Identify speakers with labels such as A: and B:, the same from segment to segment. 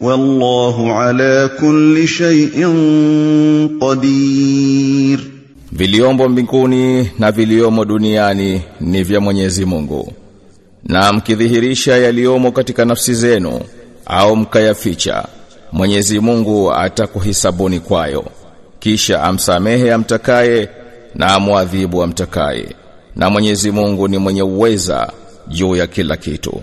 A: Wallahu ala kulli shay'in qadir.
B: Viliombo mbinguni na viliomo duniani ni vya Mwenyezi Mungu. Na mkidhihirisha yaliomo katika nafsi zenu au mkayaficha, Mwenyezi Mungu atakuhisabuni kwayo. Kisha amsamehe amtakaye na amwadhibu amtakaye. Na Mwenyezi Mungu ni mwenye uweza juu ya kila kitu.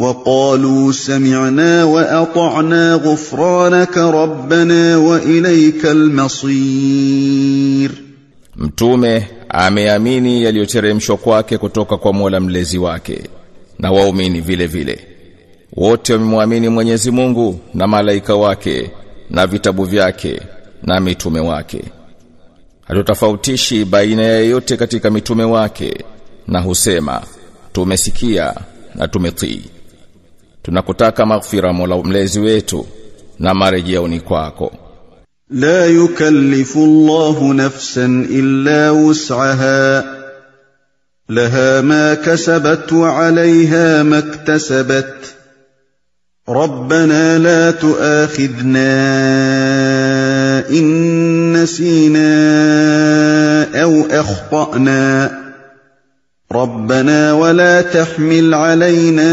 A: وقالوا سمعنا وأطعنا غفرانك ربنا وإليك المصير
B: Mtume ameamini yaliyoteremshwa kwake kutoka kwa Mola mlezi wake na waumini vile vile. Wote wamemwamini Mwenyezi Mungu na malaika wake na vitabu vyake na mitume wake. Hatutofautishi baina ya yeyote katika mitume wake na husema tumesikia na tumetii. Tunakutaka maghfira Mola mlezi wetu na marejeo ni kwako.
A: لا يكلف الله نفسا إلا وسعها لها ما كسبت وعليها ما اكتسبت ربنا لا تؤاخذنا إن نسينا أو أخطأنا ربنا ولا تحمل علينا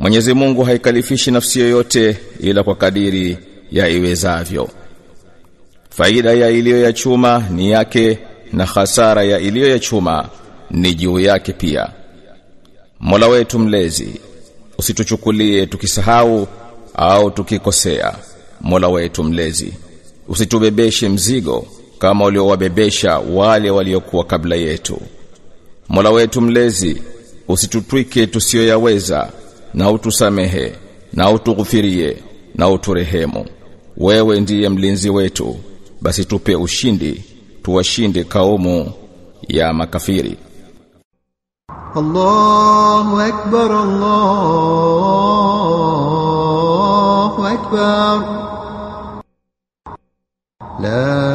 B: Mwenyezi Mungu haikalifishi nafsi yoyote ila kwa kadiri ya iwezavyo. Faida ya iliyo ya chuma ni yake na hasara ya iliyo ya chuma ni juu yake pia. Mola wetu mlezi, usituchukulie tukisahau au tukikosea. Mola wetu mlezi, usitubebeshe mzigo kama uliowabebesha wale waliokuwa kabla yetu. Mola wetu mlezi, usitutwike tusiyoyaweza na utusamehe na utughufirie na uturehemu. Wewe ndiye mlinzi wetu basi tupe ushindi tuwashinde kaumu ya makafiri.
C: Allahu akbar Allahu akbar. La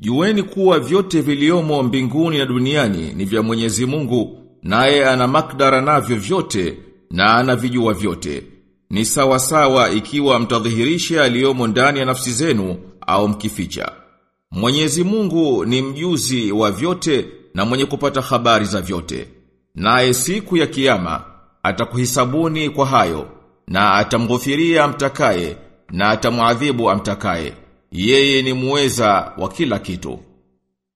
B: Jueni kuwa vyote viliomo mbinguni na duniani ni vya Mwenyezi Mungu, naye ana makdara navyo vyote na anavijua vyote. Ni sawa sawa ikiwa mtadhihirisha aliyomo ndani ya nafsi zenu au mkificha. Mwenyezi Mungu ni mjuzi wa vyote na mwenye kupata habari za vyote. Naye siku ya kiyama atakuhisabuni kwa hayo na atamghufiria amtakaye na atamuadhibu amtakaye. Yeye ni muweza wa kila kitu.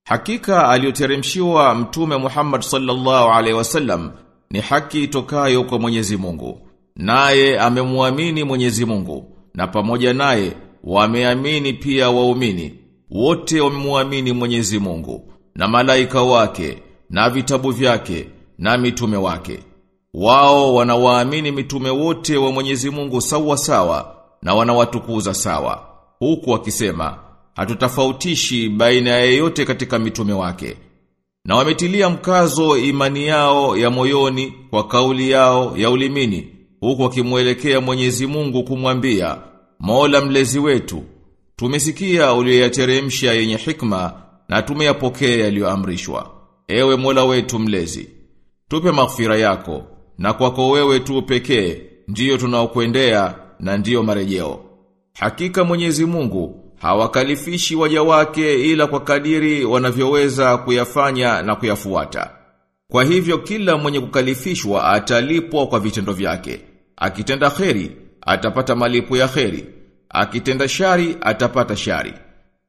B: Hakika aliyoteremshiwa Mtume Muhammad sallallahu alaihi wasallam ni haki itokayo kwa Mwenyezi Mungu. Naye amemwamini Mwenyezi Mungu na pamoja naye wameamini pia waumini. Wote wamemwamini Mwenyezi Mungu na malaika wake na vitabu vyake na mitume wake. Wao wanawaamini mitume wote wa Mwenyezi Mungu sawa sawa na wanawatukuza sawa. Huku wakisema hatutafautishi baina ya yeyote katika mitume wake. Na wametilia mkazo imani yao ya moyoni kwa kauli yao ya ulimini huku wakimwelekea Mwenyezi Mungu kumwambia Mola mlezi wetu, tumesikia uliyoyateremsha yenye hikma na tumeyapokea yaliyoamrishwa. Ewe Mola wetu mlezi, tupe maghfira yako na kwako wewe tu pekee ndiyo tunaokuendea na ndiyo marejeo. Hakika Mwenyezi Mungu hawakalifishi waja wake ila kwa kadiri wanavyoweza kuyafanya na kuyafuata. Kwa hivyo kila mwenye kukalifishwa atalipwa kwa vitendo vyake. Akitenda kheri, atapata malipo ya kheri. Akitenda shari, atapata shari.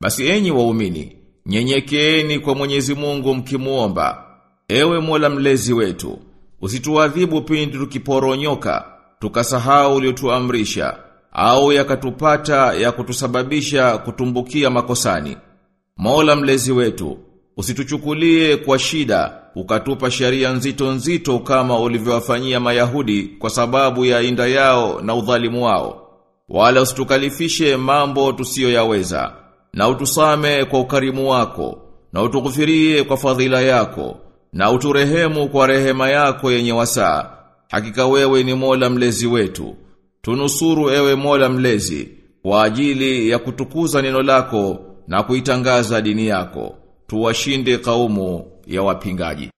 B: Basi enyi waumini, nyenyekeeni kwa Mwenyezi Mungu mkimuomba. Ewe Mola mlezi wetu, usituadhibu pindi tukiporonyoka, tukasahau uliotuamrisha au yakatupata ya kutusababisha kutumbukia makosani. Mola mlezi wetu, usituchukulie kwa shida, ukatupa sheria nzito nzito kama ulivyowafanyia Mayahudi kwa sababu ya inda yao na udhalimu wao. Wala usitukalifishe mambo tusiyoyaweza, na utusame kwa ukarimu wako, na utukufirie kwa fadhila yako, na uturehemu kwa rehema yako yenye wasaa. Hakika wewe ni Mola mlezi wetu. Tunusuru ewe Mola mlezi kwa ajili ya kutukuza neno lako na kuitangaza dini yako. Tuwashinde kaumu ya wapingaji.